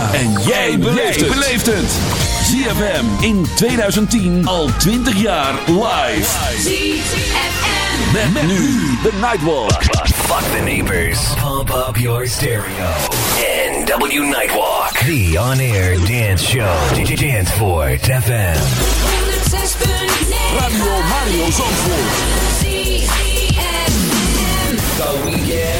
Ja. En jij beleeft het. ZFM in 2010 al 20 jaar live. ZFM. Met, met nu de Nightwalk. Fuck the neighbors. Pump up your stereo. NW Nightwalk. The on-air dance show. Dance for FM. 106.9 Radio Mario Zandvoort. ZFM. The weekend.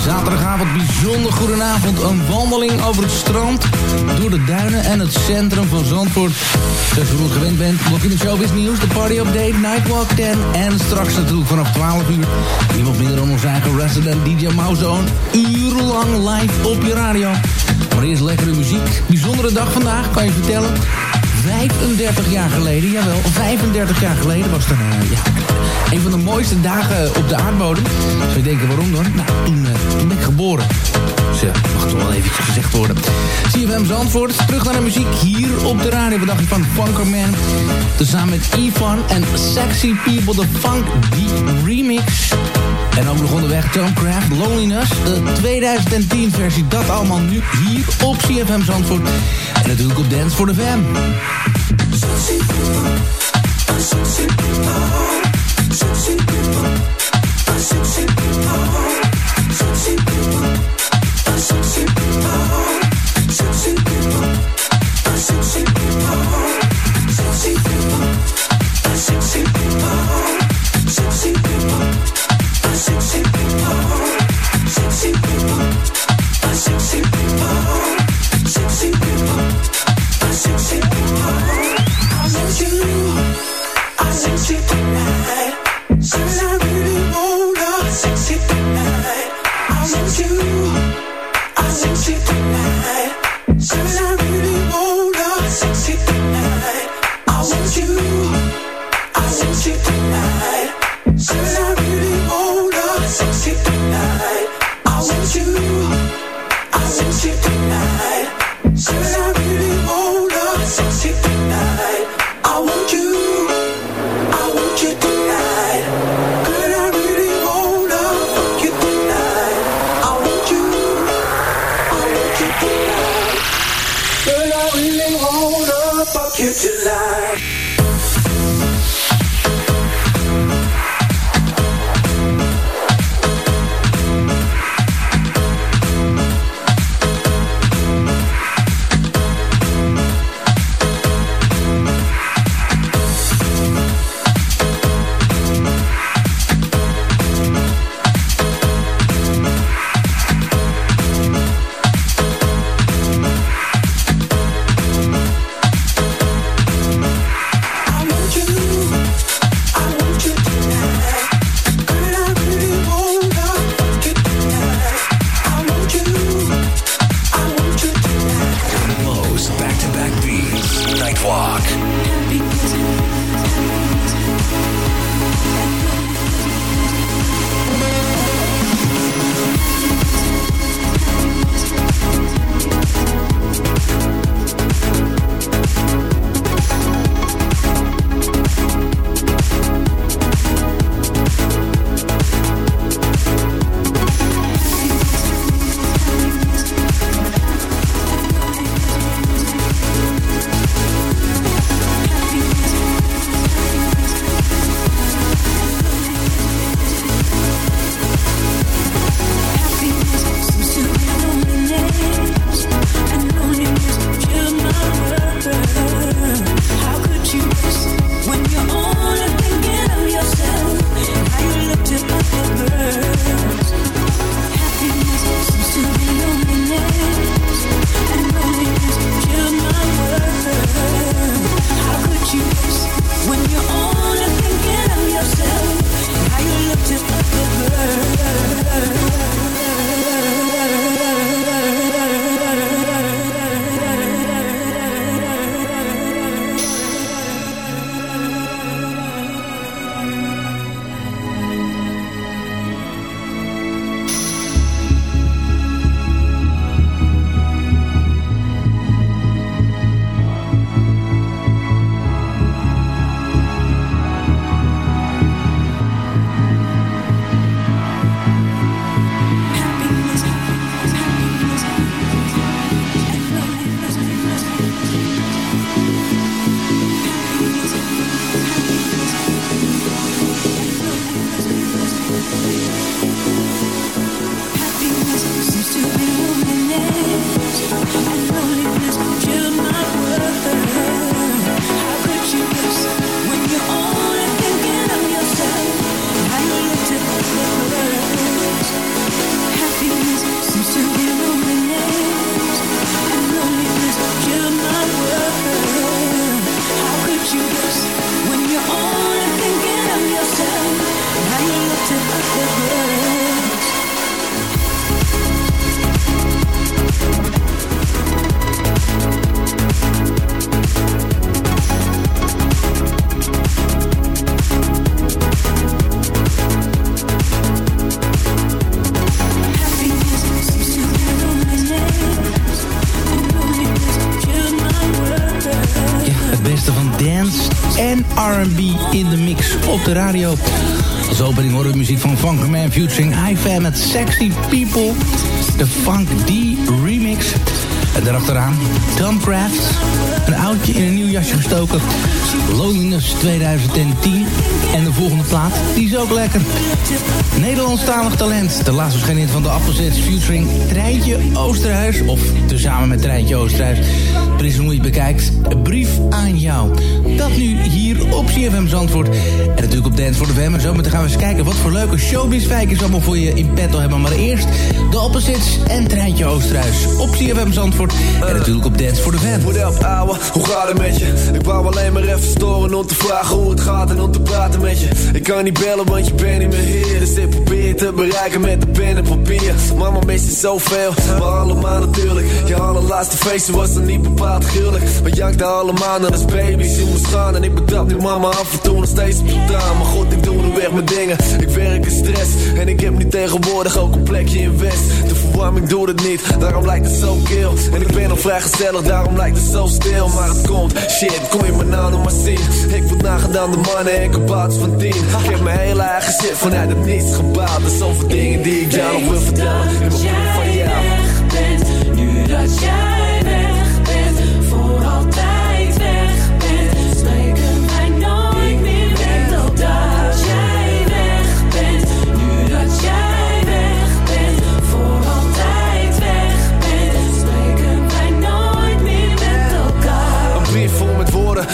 Zaterdagavond bijzonder goedenavond. Een wandeling over het strand, door de duinen en het centrum van Zandvoort. Zoals je goed gewend bent, nog in de showbiz nieuws, de party update, Nightwalk 10. En straks natuurlijk vanaf 12 uur, niemand minder dan onze eigen resident DJ Mouzone. Urenlang live op je radio. Maar eerst lekkere muziek. Bijzondere dag vandaag, kan je vertellen. 35 jaar geleden, jawel, 35 jaar geleden was er uh, ja, een van de mooiste dagen op de aardbodem. Zou je denken, waarom dan? Nou, toen, toen ben ik geboren. Dus ja, mag toch wel eventjes gezegd worden. CFM Zandvoort, terug naar de muziek hier op de radio. Wat dacht van Funkerman? Tezamen met Ivan en Sexy People, de Funk Deep Remix. En ook nog onderweg Tom Loneliness, de 2010 versie. Dat allemaal nu hier op CFM Zandvoort. En natuurlijk op Dance for the Fam. Sexy people, sexy people, sexy people. Walk. Featuring Hi-Fi met Sexy People. De Funk D remix. En daarachteraan Tom. Een in een nieuw jasje gestoken. Loneliness 2010. En de volgende plaat, die is ook lekker. Nederlandstalig talent. De laatste verschijning van de Appelzets featuring Treintje Oosterhuis. Of tezamen met Treintje Oosterhuis. Hoe je bekijkt. Een brief aan jou. Dat nu hier op CFM Zandvoort. En natuurlijk op Dance voor de FM. En zo meteen gaan we eens kijken wat voor leuke showbizwijkers allemaal voor je in petto hebben. Maar eerst de Appelzets en Treintje Oosterhuis op CFM Zandvoort. En natuurlijk op Dance voor de Fan. Hoe gaat het met je? Ik wou alleen maar even storen om te vragen hoe het gaat en om te praten met je. Ik kan niet bellen, want je bent niet meer hier. Dus ik probeer te bereiken met de pen en papier. Mama mist je zoveel, maar allemaal natuurlijk. Je allerlaatste feestje was dan niet bepaald gruwelijk. We jankten allemaal naar als baby's in moest gaan. En ik betrap nu mama af en toe nog steeds op traan. Maar goed, ik doe nu weg mijn dingen. Ik werk in stress. En ik heb nu tegenwoordig ook een plekje in West. De verwarming doet het niet, daarom lijkt het zo kil. En ik ben nog vrij daarom lijkt het zo stil. Maar komt, shit, kom je me nou nog maar zien. Ik word nagedaan de mannen en kabouts van tien. Ik heb mijn hele eigen shit vanuit het niets gebouwd. Er zoveel dingen die ik jou wil vertellen. In mijn van jou. bent, nu dat jij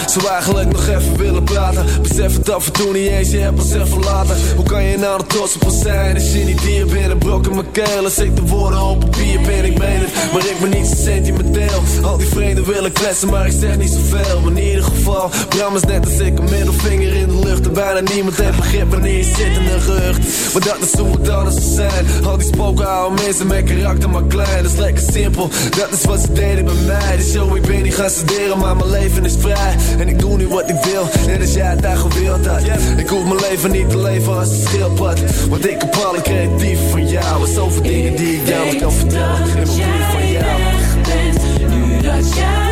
zou eigenlijk nog even willen praten. Besef het af en toe niet eens, je hebt ons even verlaten. Hoe kan je nou er trots op zijn als je niet hier bent? Brok in mijn keel, als ik de woorden op papier ben, ik meen het. Maar ik ben niet zo sentimenteel. Al die vreemden willen kletsen, maar ik zeg niet zoveel. In ieder geval, Bram is net als ik, een middelvinger in de lucht. En bijna niemand heeft begrip wanneer je zit in een gerucht. Maar dat is hoe het anders zijn. Al die spoken houden mensen met karakter maar klein. Dat is lekker simpel, dat is wat ze deden bij mij. Dus yo, ik ben niet gaan studeren, maar mijn leven is vrij. En ik doe nu wat ik wil, net als jij het daar gewild had. Ik hoef mijn leven niet te leven als een schildpad. Want ik heb alle creatief van jou. En zoveel dingen die ik jou kan vertellen. In mijn brief van jou. bent, nu dat jij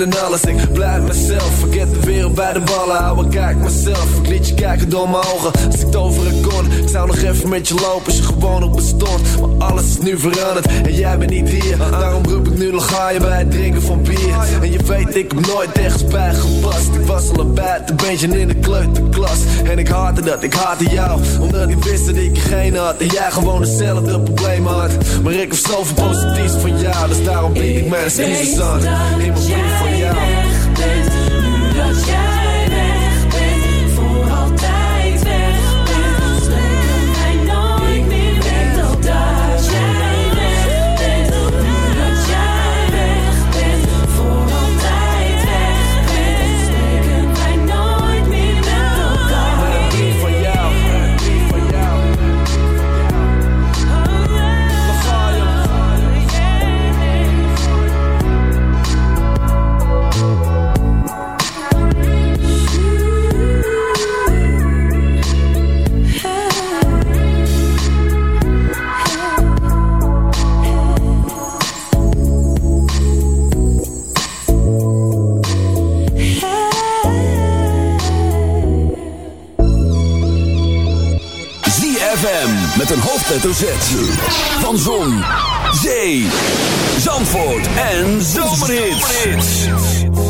Fuck iedereen bij de ballen houden. Kijk mezelf. Ik liet je kijken door mijn ogen. Als ik toveren kon, ik zou nog even met je lopen als je gewoon nog bestond. Maar alles is nu veranderd en jij bent niet hier. Daarom roep ik nu nog ga je bij het drinken van bier. En je weet, ik heb nooit ergens bij gepast. Ik was al een buitenbeentje in de kleuterklas. En ik haatte dat, ik haatte jou. Omdat ik wist dat ik geen had. En jij gewoon hetzelfde probleem had. Maar ik heb zoveel positiefs van jou. Dus daarom bied ik mijn excuses aan. In mijn brief van jou. bent, nu dat jij hoofdletter Z. Van Zon, Zee, Zandvoort en Zomerhits.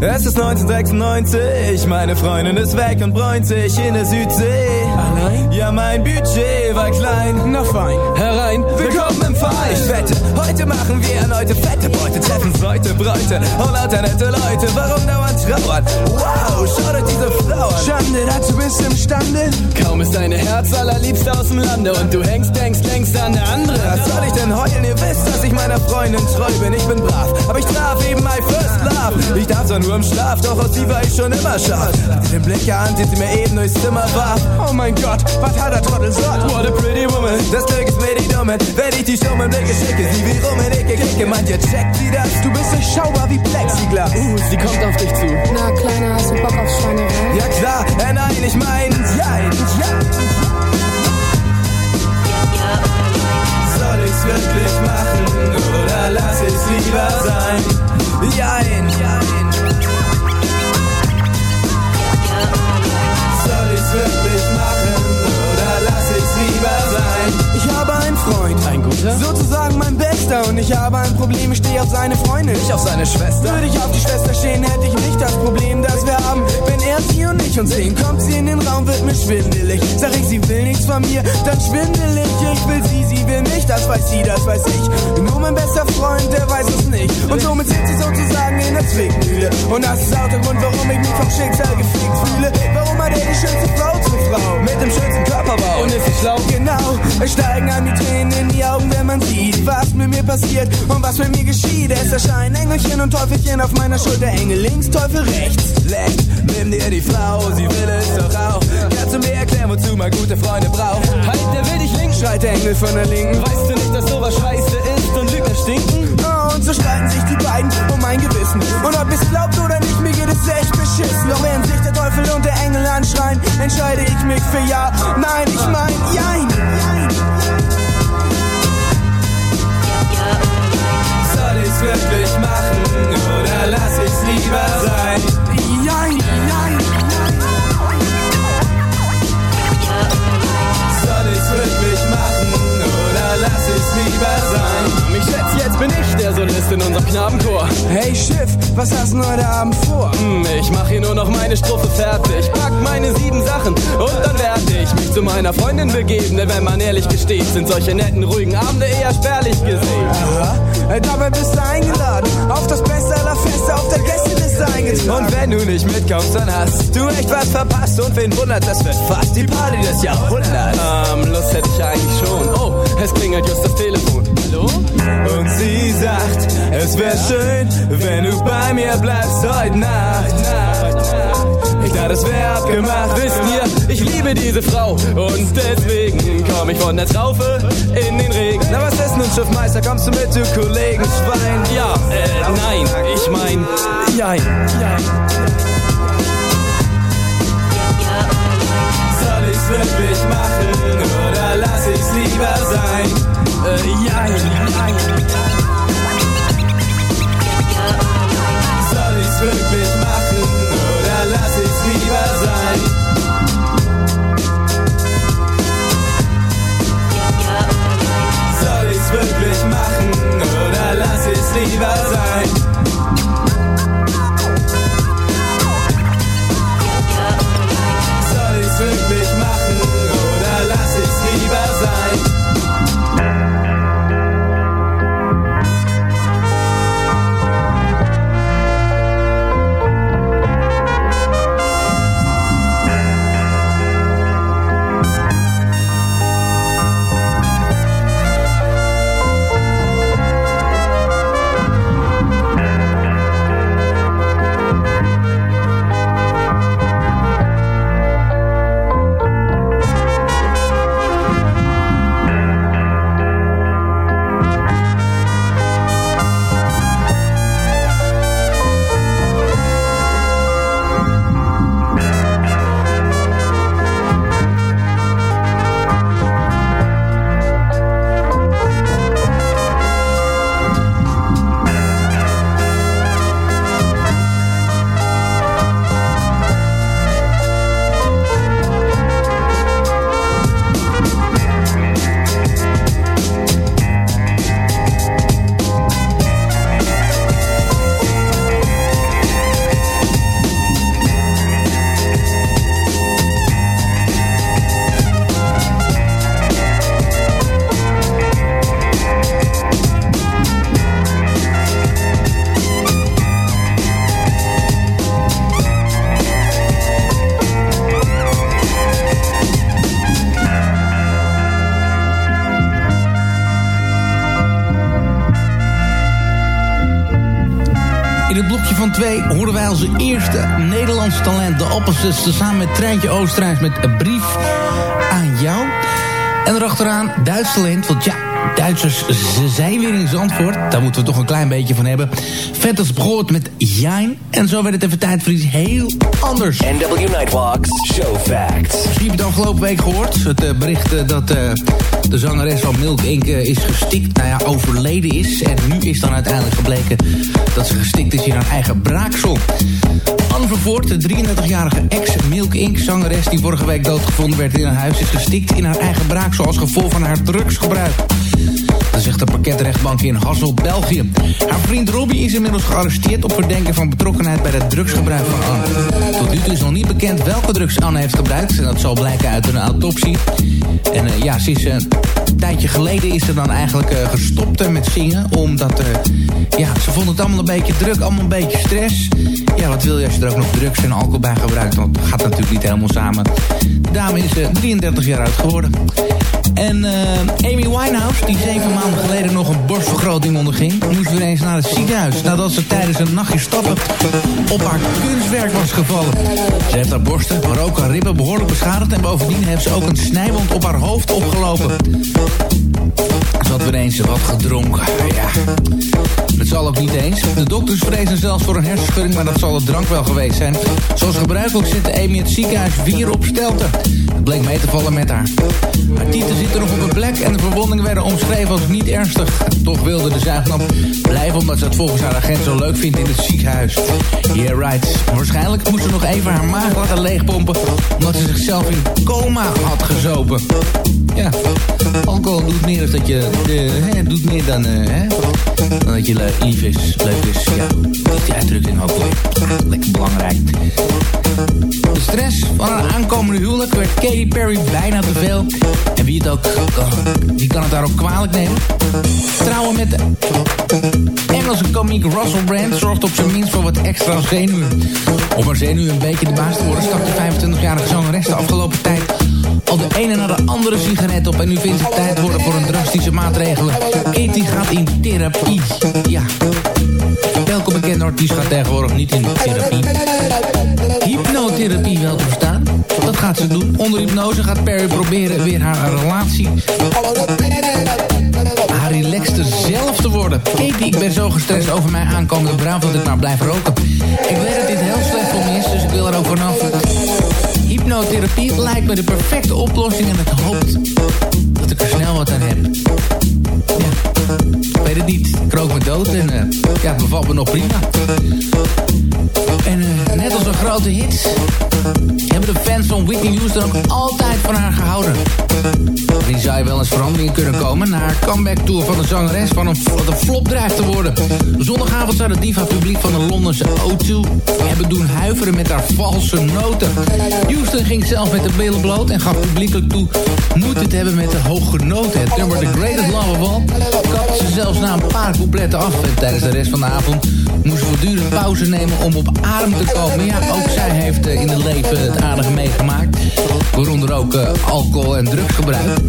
Es ist 1996, meine Freundin ist weg und bräunt sich in der Südsee. Allein? Ja, mein Budget war klein. Na fein, Herein, willkommen im Verein. Ich wette, heute machen wir erneute fette Beute, treffen Leute, Bräute und lauter nette Leute. Warum dauernd trauern? Wow, schaut euch diese Frau an. Schande, dazu bist du imstande. Kaum ist deine Herz allerliebste aus dem Lande und du hängst, denkst, denkst an der andere. Was soll ich denn heulen? Ihr wisst, dass ich meiner Freundin treu bin. Ich bin brav, aber ich traf eben my first love. Ich darf zwar nur im Schlaf, doch aus sie war ich schon immer scharf. Hatte den Blick geahnt, den sie mir eben durchs Zimmer warf. Oh mein Gott, was hat der Trottel sagt? What a pretty woman, das Glück ist mir die Dumme. Wenn ich die stummen Blicke schicke, sie wie rum in Ecke kicke, meint ihr checkt sie das? Du bist durchschaubar wie Plexiglas. Uh, sie kommt auf dich zu. Na, Kleiner, hast du Bock auf Schweinerei? Ja klar, äh, nein, ich mein, jein, ja. Soll ich's wirklich machen oder lass ich's lieber sein? Jein, jein. Soll ich's wirklich machen Freund, Ein guter? sozusagen mein Bester. Und ich habe ein Problem, ich stehe auf seine Freundin. Ich auf seine Schwester. Würde ich auf die Schwester stehen, hätte ich nicht das Problem, das wir haben. Wenn er sie und ich uns sehen, kommt sie in den Raum, wird mir schwindelig. Sag ich, sie will nichts von mir, dann schwindelig. Ich will sie, sie will mich, das weiß sie, das weiß ich. Nur mein bester Freund, der weiß es nicht. Und somit sind sie sozusagen in der Zwickmühle. Und das ist auch der Grund, warum ich mich vom Schicksal gefickt fühle. Warum hat er die schönste Frau zur Frau? Mit dem schönsten Körperbau. Und ist sie schlau? Genau, es steigen an die Tränen in die Augen, wenn man sieht, was mit mir passiert und was mit mir geschieht. Es erscheinen Engelchen und Teufelchen auf meiner Schulter, Engel links, Teufel rechts. Schlecht, nimm dir die Frau, sie will es doch auch. Kannst du mir erklären, wozu man gute Freunde braucht? Halt, der will dich links. Schreit der Engel von der Linken. Weißt du nicht, dass sowas scheiße ist und Lügner stinken? Oh, und so streiten sich die beiden um mein Gewissen. Und ob es glaubt oder nicht, mir geht es echt beschissen. Doch während sich der Teufel und der Engel anschreien, entscheide ich mich für Ja. Nein, ich mein Jein. Soll ich's wirklich machen oder lass ich's lieber sein? Jein, jein. Soll ich's wirklich machen oder lass ich's lieber sein? Ich schätze, jetzt bin ich der Solist in unserem Knabenchor. Hey Schiff, was hast du heute Abend vor? Hm, Ich mach hier nur noch meine Strophe fertig. Pack meine sieben Sachen und dann werde ich mich zu meiner Freundin begeben. Denn wenn man ehrlich gesteht, sind solche netten, ruhigen Abende eher spärlich gesehen. Aha, dabei bist du eingeladen. Auf das Beste aller Feste, auf der Gästeliste eingetragen. Und wenn du nicht mitkommst, dann hast du echt was verpasst. Und wen wundert, das wird fast die Party des Jahrhunderts. Ähm, Lust hätte ich eigentlich schon. Oh, es klingelt just das Telefon. Hallo? Und sie sagt, es wäre schön, wenn du bei mir bleibst heute Nacht. Ich dachte, es wäre abgemacht. Wisst ihr, ich liebe diese Frau. Und deswegen komm ich von der Traufe in den Regen. Na, was ist nun, Schiffmeister? Kommst du mit, du Kollegen Schwein? Ja, äh, nein, ich mein, jein, jein. Soll ich's wirklich machen oder lass ich's lieber sein? Äh, jein, jein. Soll ich's wirklich machen oder lass ich's lieber 2002 hoorden wij onze eerste Nederlandse talent, de Opposites... samen met Treintje Oosterhuis met een brief aan jou. En erachteraan Duits talent, want ja, Duitsers, ze zijn weer in Zandvoort. Daar moeten we toch een klein beetje van hebben. Vet als brood met Jijn. En zo werd het even tijd voor iets heel anders. NW Nightwalks Show Facts. Misschien heb je het afgelopen week gehoord. Het uh, bericht uh, dat uh, de zangeres van Milk Inc. is gestikt. Nou ja, overleden is. En nu is dan uiteindelijk gebleken dat ze gestikt is in haar eigen braaksel. Anne Vervoort, de 33-jarige ex-Milk Inc. zangeres... die vorige week doodgevonden werd in haar huis... is gestikt in haar eigen braaksel als gevolg van haar drugsgebruik. Zegt de parketrechtbank in Hassel, België. Haar vriend Robbie is inmiddels gearresteerd op verdenking van betrokkenheid bij het drugsgebruik van Anne. Tot nu toe is nog niet bekend welke drugs Anne heeft gebruikt. En dat zal blijken uit een autopsie. En uh, ja, ze is uh, een tijdje geleden is ze dan eigenlijk uh, gestopt met zingen. Omdat ja, ze vond het allemaal een beetje druk, allemaal een beetje stress. Ja, wat wil je als je er ook nog drugs en alcohol bij gebruikt? Want dat gaat natuurlijk niet helemaal samen. De dame is 33 jaar oud geworden. En uh, Amy Winehouse, die zeven maanden geleden nog een borstvergroting onderging... moest weer eens naar het ziekenhuis nadat ze tijdens een nachtje stappen op haar kunstwerk was gevallen. Ze heeft haar borsten, maar ook haar ribben behoorlijk beschadigd... en bovendien heeft ze ook een snijwond op haar hoofd opgelopen. Had weer eens wat gedronken, ja... Dat zal ook niet eens. De dokters vrezen zelfs voor een hersenschudding, maar dat zal het drank wel geweest zijn. Zoals gebruikelijk zit Amy het ziekenhuis vier op stelten. Het bleek mee te vallen met haar. Haar tieten zitten nog op een plek en de verwondingen werden omschreven als niet ernstig. Toch wilde de zuignap blijven omdat ze het volgens haar agent zo leuk vindt in het ziekenhuis. Yeah right. Waarschijnlijk moest ze nog even haar maag laten leegpompen omdat ze zichzelf in coma had gezopen. Ja, alcohol doet meer dat je... Hè, doet meer dan, uh, hè, dat je lief is, leuk is. Ja, die uitdrukking weer. Lekker belangrijk. De stress van haar aankomende huwelijk werd Katy Perry bijna te veel. En wie het ook kan, kan het daar ook kwalijk nemen? Trouwen met de Engelse komiek Russell Brand zorgt op zijn minst voor wat extra zenuwen. Om haar zenuwen een beetje de baas te worden de 25-jarige zangeres de afgelopen tijd al de ene naar de andere sigaret op. En nu vindt het tijd worden voor een drastische maatregelen. Katie gaat in therapie. Ja. Welke bekende artiest gaat tegenwoordig niet in therapie? Hypnotherapie wel te verstaan. Dat gaat ze doen. Onder hypnose gaat Perry proberen weer haar relatie... haar relaxter zelf te worden. Katie, ik ben zo gestrest over mijn aankomende bruid dat ik maar blijf roken. Ik weet dat dit heel slecht voor me is, dus ik wil er ook vanaf. Hypnotherapie lijkt me de perfecte oplossing en ik hoop dat ik er snel wat aan heb. Ik weet het niet. Ik rook me dood en uh, ja, bevalt me nog prima. En uh, net als een grote hit hebben de fans van Whitney Houston ook altijd van haar gehouden. Die zou je wel eens verandering kunnen komen... na haar comeback tour van de zangeres van een, wat flop dreigt te worden. Zondagavond zou de diva publiek van de Londense O2 hebben doen huiveren met haar valse noten. Houston ging zelf met de billen bloot en gaf publiekelijk toe moeite te hebben met de hoge noten. Het nummer The Greatest Love of Ze zelfs na een paar coupletten af. En tijdens de rest van de avond moest voortdurend pauze nemen om op adem te komen. Ja, ook zij heeft uh, in het leven het aardige meegemaakt. Waaronder ook uh, alcohol en drugsgebruik.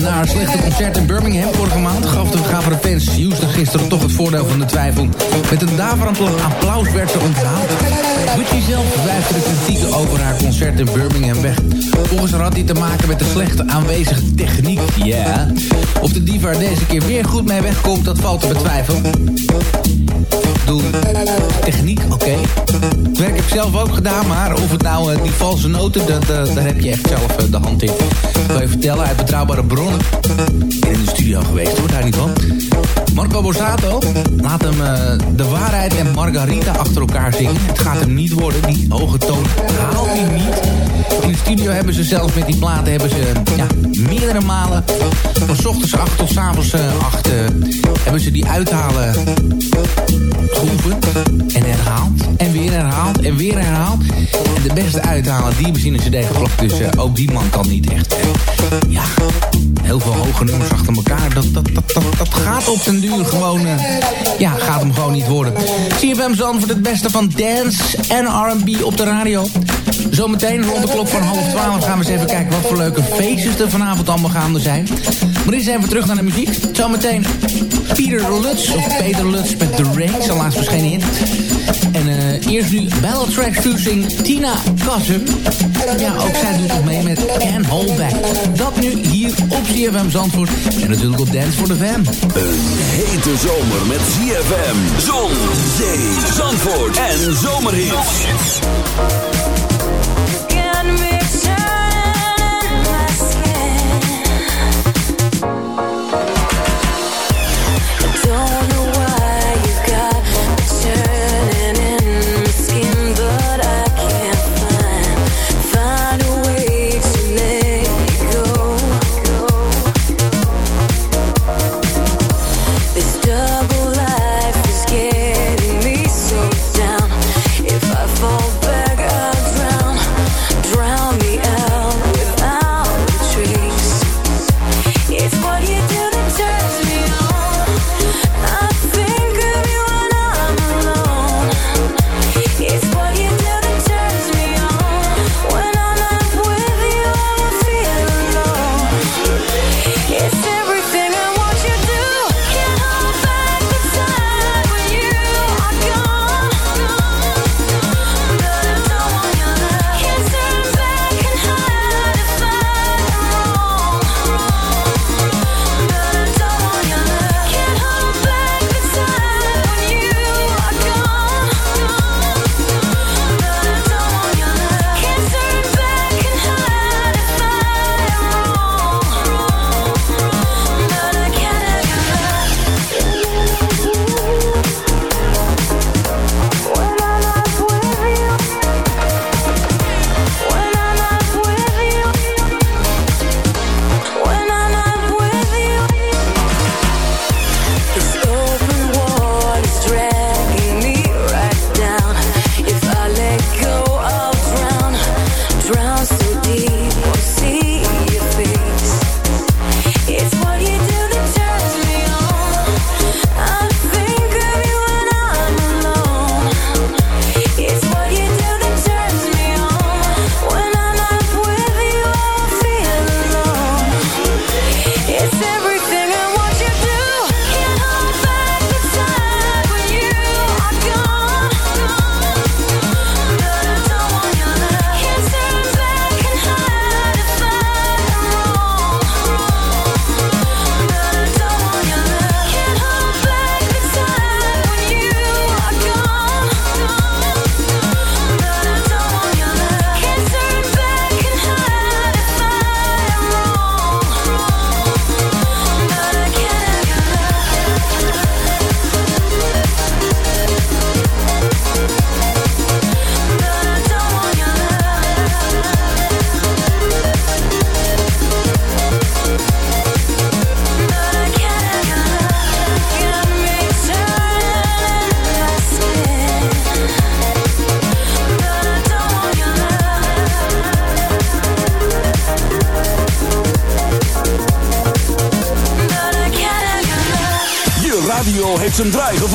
Na haar slechte concert in Birmingham vorige maand gaf de, gaven de fans Houston gisteren toch het voordeel van de twijfel. Met een daverend applaus werd ze onthaald. Whitney zelf wijfde de kritieken over haar concert in Birmingham weg. Volgens haar had die te maken met de slechte aanwezige techniek. Ja. Of de diva deze keer weer goed mee wegkomt, dat valt te betwijfelen. Doe techniek, oké. Het werk heb ik zelf ook gedaan, maar of het nou uh, die valse noten, dat, daar heb je echt zelf uh, de hand in. Ik wil je vertellen, uit betrouwbare bronnen. In de studio geweest, hoor daar niet van. Marco Borsato laat hem de waarheid en Margarita achter elkaar zingen. Het gaat hem niet worden, die hoge toon haalt hij niet. In de studio hebben ze zelfs met die platen hebben ze ja, meerdere malen van ochtends 8 tot s avonds 8 hebben ze die uithalen geoefend en herhaald en weer herhaald en weer herhaald. En de beste uithalen die hebben ze in cd. Dus uh, ook die man kan niet echt. Ja, heel veel hoge nummers achter elkaar. Dat, dat, dat, dat, gaat op den duur gewoon... Ja, gaat hem gewoon niet worden. CFM Zandvoort het beste van dance en R&B op de radio. Zometeen rond de klok van half twaalf gaan we eens even kijken... wat voor leuke feestjes er vanavond allemaal gaande zijn. Maar eerst even terug naar de muziek. Zometeen Pieter Lutz, of Peter Lutz met The Rain. Zijn laatst verschenen in. En eh, eerst nu Battle Track Fusing Tina Kassen. Ja, ook zij doet nog mee met Can Hold Back. Dat nu hier op ZFM Zandvoort. En natuurlijk op Dance voor de Fam. Een hete zomer met ZFM Zon, zee, Zandvoort en zomerhit.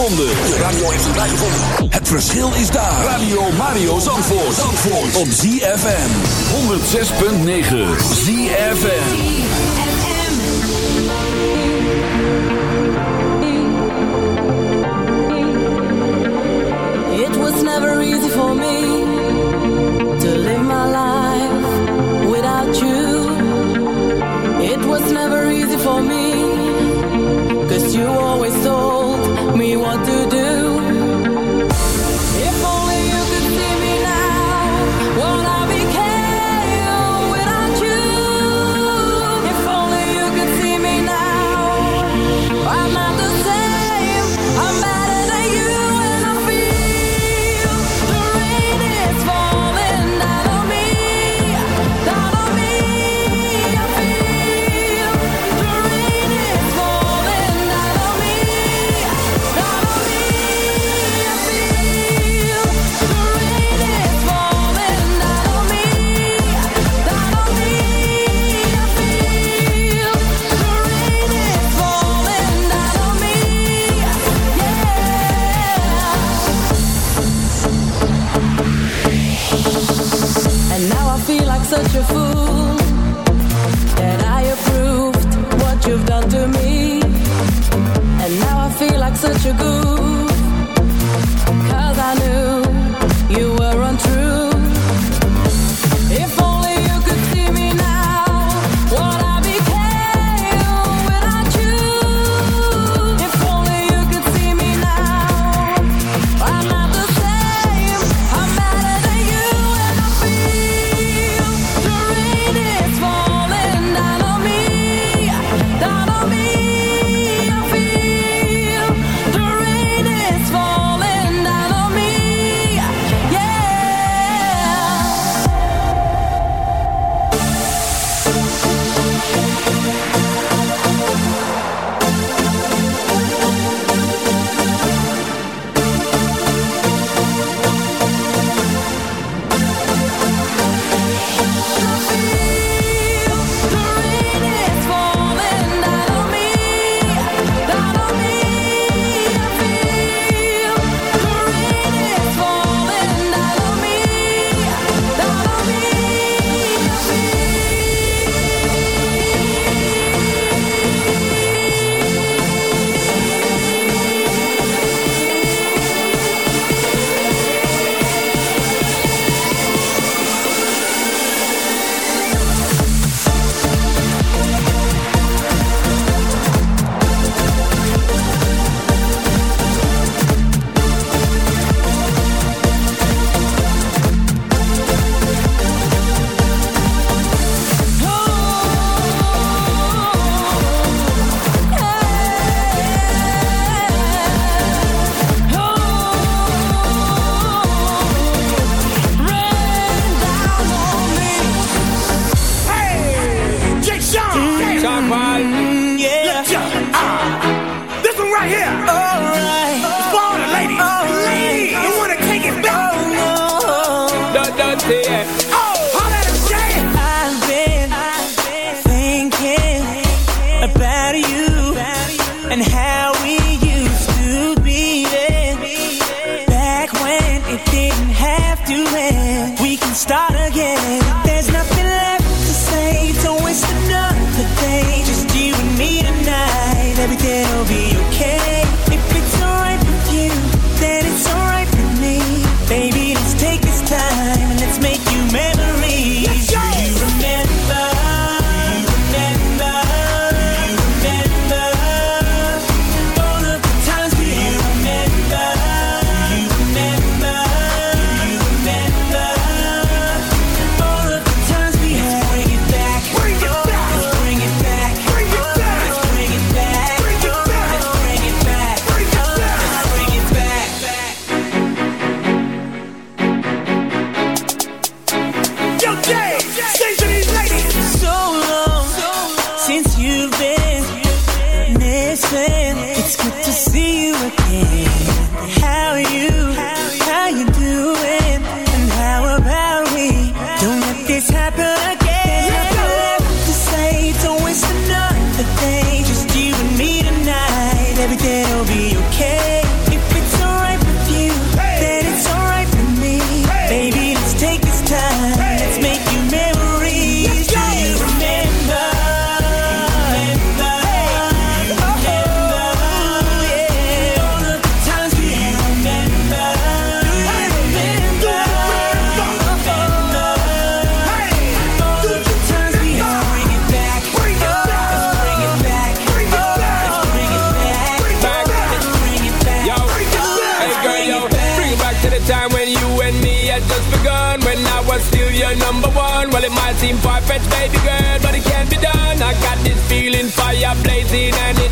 De radio heeft het gevonden. Het verschil is daar. Radio Mario Zandvoort. Zandvoort. Op ZFM. 106.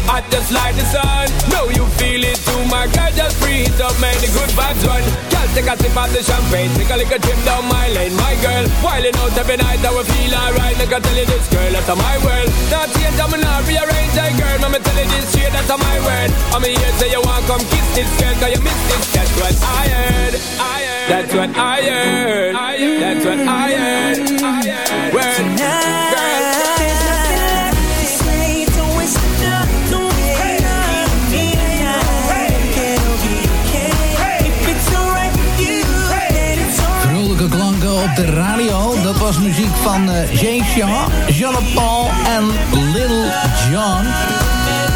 hot just like the sun. Know you feel it too, my girl. Just free it up, make the good vibes run. Girl, take a sip of the champagne, take a little trip down my lane, my girl. Wildin' out every night, I will feel alright. Like I tell you this, girl, that's my world. Not change, I'm not rearrange, I girl. Mama tell you this shit, that's my word. I'm here say you want come kiss this girl, cause you miss this. That's what I heard. I heard. That's what I heard. I heard. That's what I heard. I heard. Tonight. Girl. op de radio. Dat was muziek van uh, Jay Shaw, Jean-Paul en Little John.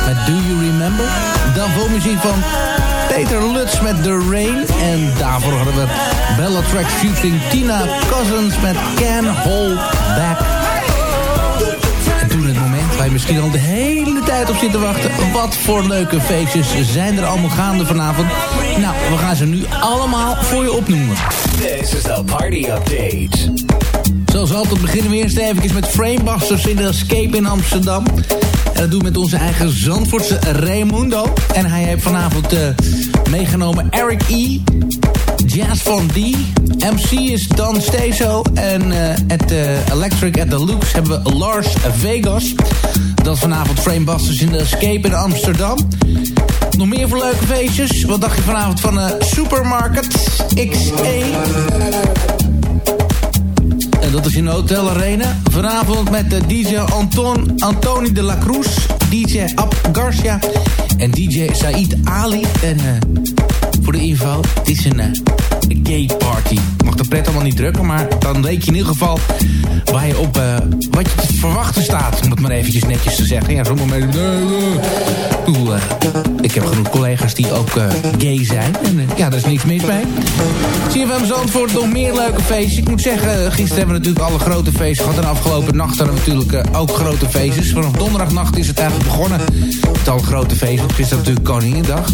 Met Do You Remember? Daarvoor muziek van Peter Lutz met The Rain. En daarvoor hadden we Bella Track Shooting Tina Cousins met Can Hold Back waar je misschien al de hele tijd op zit te wachten. Wat voor leuke feestjes zijn er allemaal gaande vanavond? Nou, we gaan ze nu allemaal voor je opnoemen. This is the party update. Zoals altijd beginnen we eerst even met Framebusters in de Escape in Amsterdam. En dat doen we met onze eigen Zandvoortse Raimundo. En hij heeft vanavond uh, meegenomen Eric E., Jazz van D, MC is Dan Steso en uh, at Electric at the Loops hebben we Lars Vegas. Dat vanavond Framebusters in de Escape in Amsterdam. Nog meer voor leuke feestjes. Wat dacht je vanavond van uh, Supermarket XE? En dat is in de Hotel Arena. Vanavond met de DJ Anton, Antoni de la Cruz, DJ Ab Garcia en DJ Said Ali. En voor de info, het is een gay party. Mag de pret allemaal niet drukken, maar dan weet je in ieder geval waar je op, uh, wat je te verwachten staat. Om het maar eventjes netjes te zeggen. Ja, sommige mensen... Uh, ik heb genoeg collega's die ook uh, gay zijn. En uh, ja, daar is niks mis mee. CFM Zandvoort nog meer leuke feestjes. Ik moet zeggen, gisteren hebben we natuurlijk alle grote feesten gehad. En afgelopen nacht hadden we natuurlijk ook grote feestjes. Vanaf donderdagnacht is het eigenlijk begonnen. Het al grote feest, want gisteren natuurlijk Koninginnedag.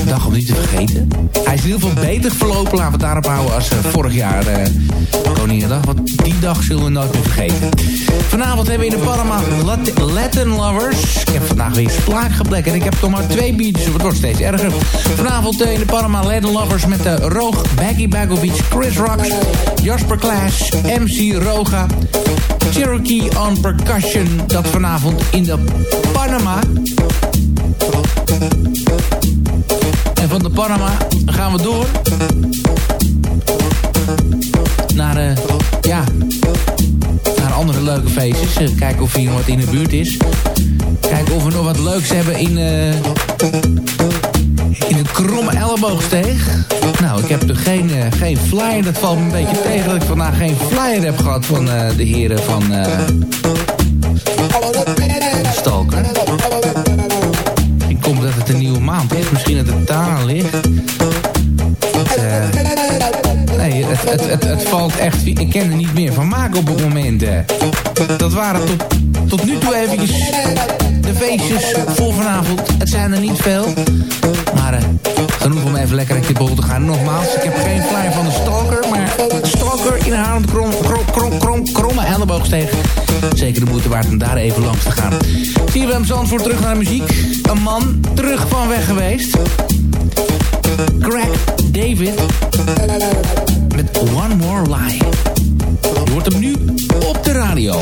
Een dag om niet te vergeten. Hij is in ieder beter verlopen, laten we het daarop houden, als vorig jaar Koninginnedag. Want die dag zullen we nooit meer vergeten. Vanavond hebben we in de Panama Latin Lovers. Ik heb vandaag weer en ik heb toch maar twee biertjes. Het wordt steeds erger. Vanavond in de Panama Latin Lovers met de Roog, Baggy Bagovic, Chris Rocks, Jasper Klaas, MC Roga, Cherokee on Percussion. Dat vanavond in de Panama. En van de Panama gaan we door naar, uh, ja, naar andere leuke feestjes. Kijken of hier nog wat in de buurt is. Of we nog wat leuks hebben in, uh, in een kromme elleboogsteeg. Nou, ik heb er geen, geen flyer. Dat valt me een beetje tegen dat ik vandaag geen flyer heb gehad van de heren van Stalker. Misschien komt dat het een nieuwe maand is. Misschien dat het daar ligt. Nee, het, het, het, het, valt echt... Ik ken er niet meer van maken op het moment. Dat waren tot, tot nu toe eventjes de feestjes voor vanavond. Het zijn er niet veel. Maar uh, genoeg om even lekker in bol te gaan. Nogmaals, ik heb geen flyer van de Stalker. Maar Stalker in Haarlem krom, krom, krom, krom, kromme elleboogsteeg. Zeker de moeite waard om daar even langs te gaan. We hem Zandvoort terug naar de muziek. Een man terug van weg geweest. Greg David met One More Lie. Je hoort hem nu op de radio.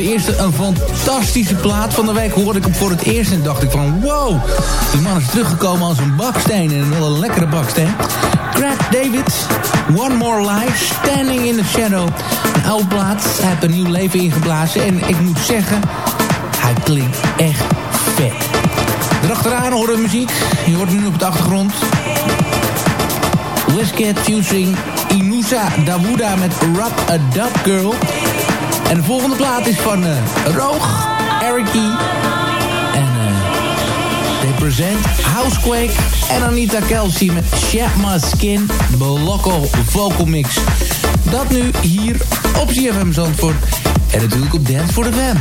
eerste een fantastische plaat. Van de week hoorde ik hem voor het eerst en dacht ik van wow. Die man is teruggekomen als een baksteen en wel een lekkere baksteen. Craig David, One More Life, Standing in the Shadow. Een oude plaat, hij heeft een nieuw leven ingeblazen. En ik moet zeggen, hij klinkt echt vet. Erachteraan horen we muziek. Je hoort nu op de achtergrond. Westcat Fusing Inusa Dawuda met Rap a Dub Girl. En de volgende plaat is van eh, Roog, Eric e. En uh, they present Housequake en Anita Kelsey met Chef My Skin Blocko Vocal Mix. Dat nu hier op ZFM Zandvoort en natuurlijk op Dance for the Fam.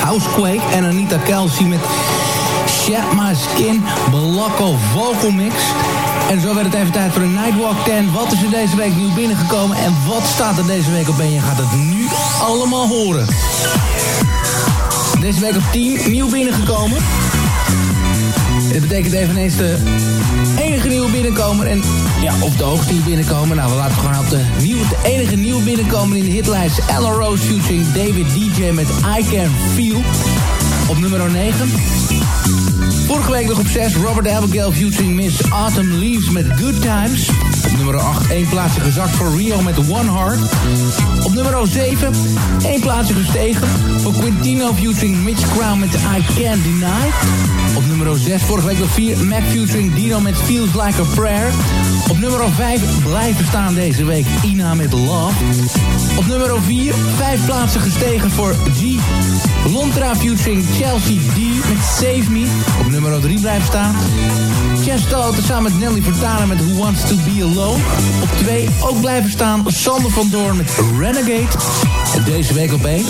Housequake. En Anita Kelsey met Shed My Skin. Belacco Vocal Mix. En zo werd het even tijd voor een Nightwalk 10. Wat is er deze week nieuw binnengekomen? En wat staat er deze week op? En je gaat het nu allemaal horen. Deze week op 10 nieuw binnengekomen. Dit betekent eveneens de enige nieuwe binnenkomer. En ja, op de hoogste nieuwe binnenkomen. Nou, we laten gewoon op de, nieuwe, de enige nieuwe binnenkomer in de hitlijst. Ella Rose featuring David DJ met I Can Feel. Op nummer 9. Vorige week nog op 6. Robert Abigail featuring Miss Autumn Leaves met Good Times. Op nummer 8 één plaatsje gezakt voor Rio met One Heart. Op nummer 7 één plaatsje gestegen Quintino featuring Mitch Crown met I Can't Deny. Op nummer 6 vorige week nog 4 Mac featuring Dino met Feels Like a Prayer. Op nummer 5 blijven staan deze week Ina met Love. Op nummer 4 vijf plaatsen gestegen voor G. Lontra featuring Chelsea D met Save Me. Op nummer 3 blijft staan. Chesto samen met Nelly Furtado met Who Wants To Be Alone. Op 2 ook blijven staan Sander van Doorn met Renegade. En deze week op 1.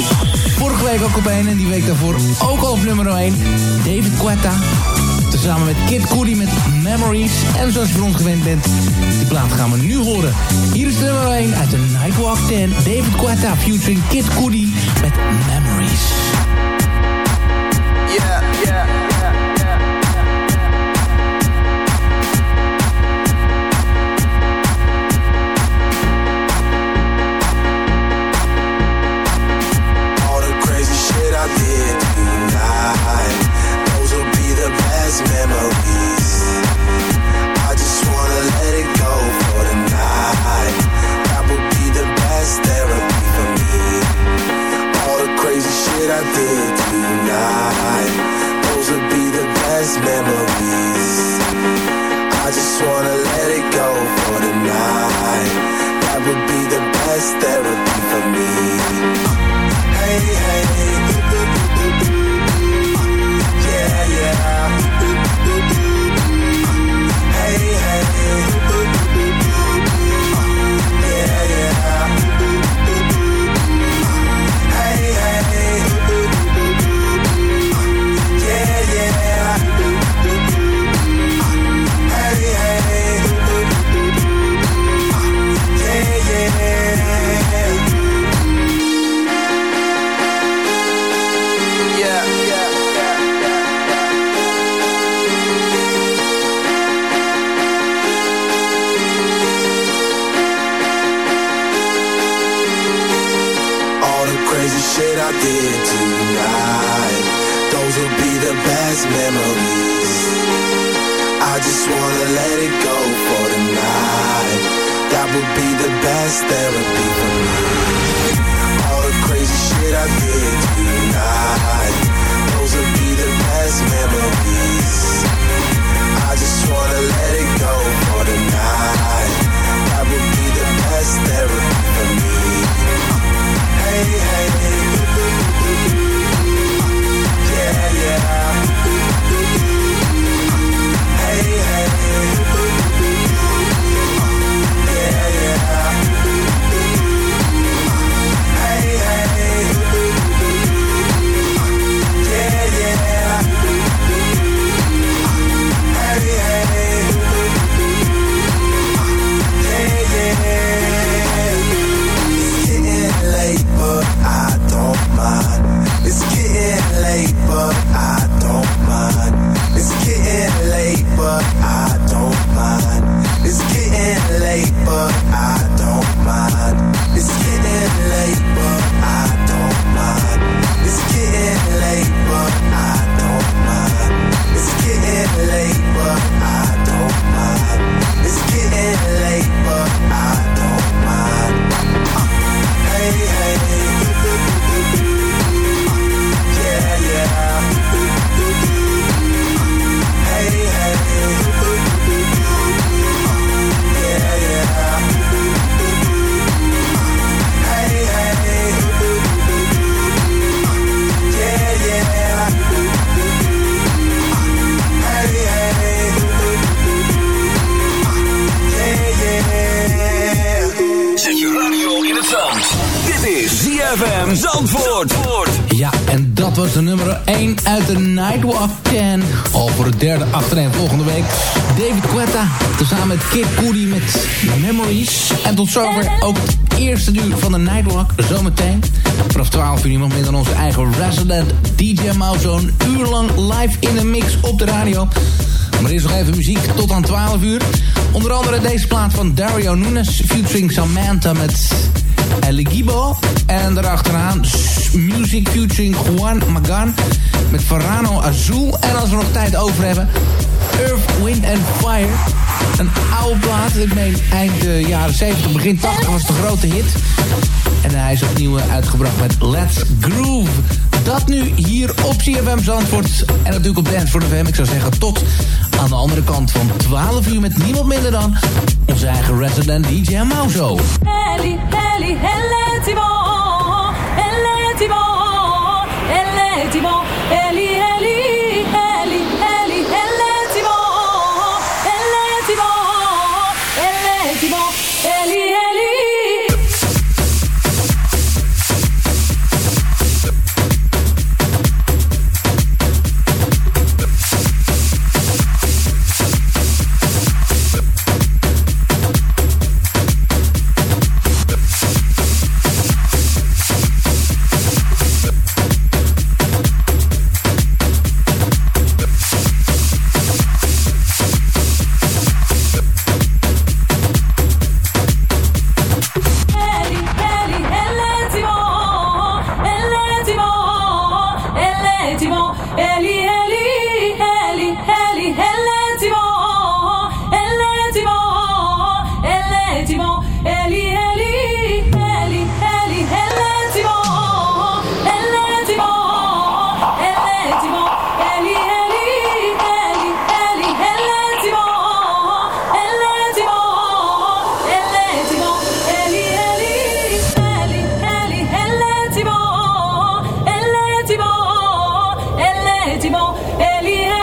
Vorige week ook op 1 en die week daarvoor ook al op nummer 1. David Quetta. Tezamen met Kid Cudi met Memories. En zoals je voor gewend bent, die plaat gaan we nu horen. Hier is nummer 1 uit de Nightwalk 10. David Quetta featuring Kid Cudi met Memories. Samantha met Elegibo En daarachteraan Music Teaching Juan Magan met Verano Azul. En als we nog tijd over hebben, Earth, Wind and Fire. Een oude plaat, ik meen eind de jaren 70, begin 80 was de grote hit. En hij is opnieuw eh, uitgebracht met Let's Groove. Dat nu hier op CFM Zandvoort. En natuurlijk op Dance voor de FM. Ik zou zeggen tot aan de andere kant van 12 uur met niemand minder dan onze eigen resident DJ Mauzo. de ele é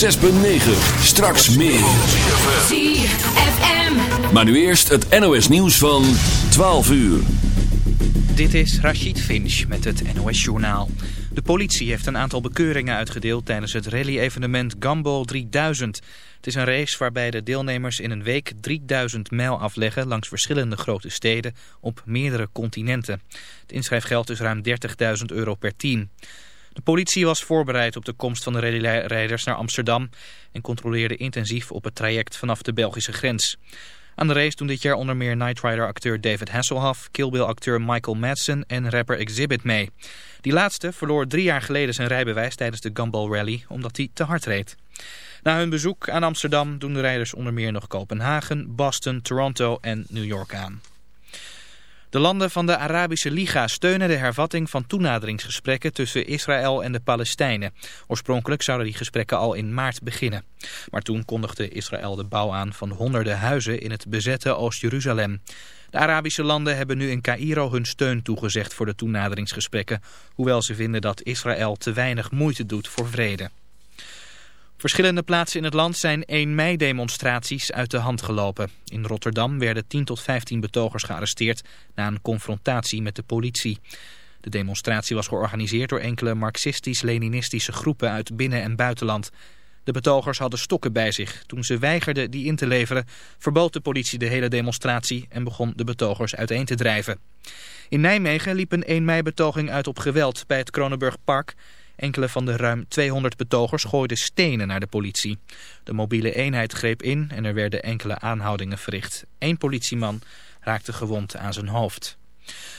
106.9. Straks meer. ZFM. Maar nu eerst het NOS nieuws van 12 uur. Dit is Rachid Finch met het NOS Journaal. De politie heeft een aantal bekeuringen uitgedeeld tijdens het rally-evenement Gumball 3000. Het is een race waarbij de deelnemers in een week 3000 mijl afleggen langs verschillende grote steden op meerdere continenten. Het inschrijfgeld is ruim 30.000 euro per team. De politie was voorbereid op de komst van de rallyrijders naar Amsterdam en controleerde intensief op het traject vanaf de Belgische grens. Aan de race doen dit jaar onder meer Knight Rider-acteur David Hasselhoff, Kill Bill-acteur Michael Madsen en rapper Exhibit mee. Die laatste verloor drie jaar geleden zijn rijbewijs tijdens de Gumball Rally omdat hij te hard reed. Na hun bezoek aan Amsterdam doen de rijders onder meer nog Kopenhagen, Boston, Toronto en New York aan. De landen van de Arabische Liga steunen de hervatting van toenaderingsgesprekken tussen Israël en de Palestijnen. Oorspronkelijk zouden die gesprekken al in maart beginnen. Maar toen kondigde Israël de bouw aan van honderden huizen in het bezette Oost-Jeruzalem. De Arabische landen hebben nu in Cairo hun steun toegezegd voor de toenaderingsgesprekken, hoewel ze vinden dat Israël te weinig moeite doet voor vrede. Verschillende plaatsen in het land zijn 1 mei-demonstraties uit de hand gelopen. In Rotterdam werden 10 tot 15 betogers gearresteerd na een confrontatie met de politie. De demonstratie was georganiseerd door enkele marxistisch-leninistische groepen uit binnen- en buitenland. De betogers hadden stokken bij zich. Toen ze weigerden die in te leveren, verbood de politie de hele demonstratie en begon de betogers uiteen te drijven. In Nijmegen liep een 1 mei-betoging uit op geweld bij het Kronenburg Park... Enkele van de ruim 200 betogers gooiden stenen naar de politie. De mobiele eenheid greep in en er werden enkele aanhoudingen verricht. Eén politieman raakte gewond aan zijn hoofd.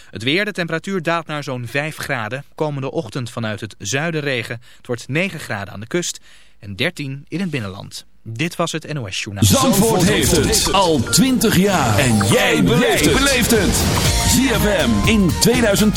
Het weer, de temperatuur daalt naar zo'n 5 graden. Komende ochtend vanuit het zuiden regen. Het wordt 9 graden aan de kust en 13 in het binnenland. Dit was het NOS Journaal. Zandvoort, heeft het al 20 jaar. En jij beleeft het. ZFM in 2000.